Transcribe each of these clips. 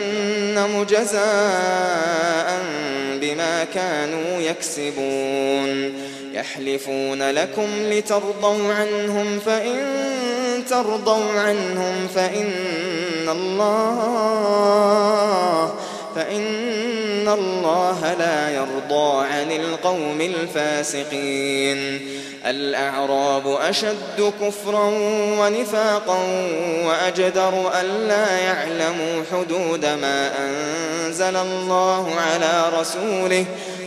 جهنم جزاء بما كانوا يكسبون. يحلفون لكم لترضوا عنهم فإن ترضوا عنهم فإن الله فإن الله لا يرضى عن القوم الفاسقين الأعراب أشد كفرا ونفاقا وأجدر ألا يعلموا حدود ما أنزل الله على رسوله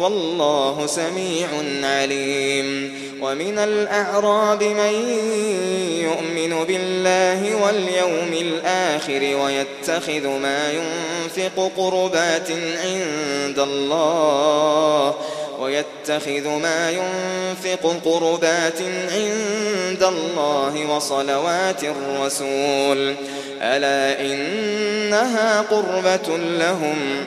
والله سميع عليم. ومن الأعراب من يؤمن بالله واليوم الآخر ويتخذ ما ينفق قربات عند الله ويتخذ ما ينفق قربات عند الله وصلوات الرسول. ألا إنها قربة لهم؟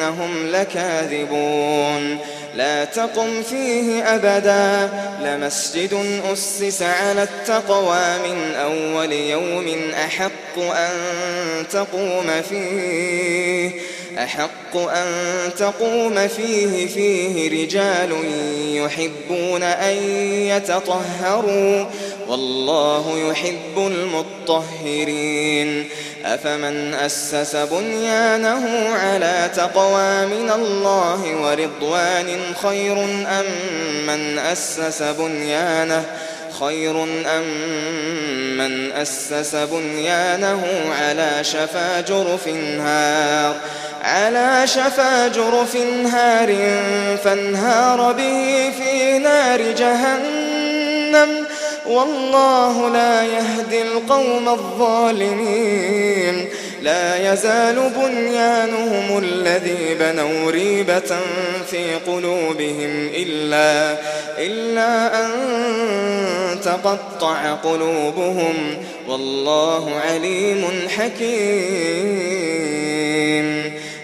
إنهم لكاذبون. لا تقم فيه أبدا. لمسجد أسس على التقوى من أول يوم أحق أن تقوم فيه. أحق أن تقوم فيه فيه رجال يحبون أن يتطهروا. والله يحب المطهرين. أفمن أسس بنيانه على تقوى من الله ورضوان خير أم من أسس بنيانه خير أم من أسس بنيانه على شفا جرف هار على شفا جرف هار فانهار به في نار جهنم. والله لا يهدي القوم الظالمين. لا يزال بنيانهم الذي بنوا ريبة في قلوبهم إلا, إلا أن تقطع قلوبهم والله عليم حكيم.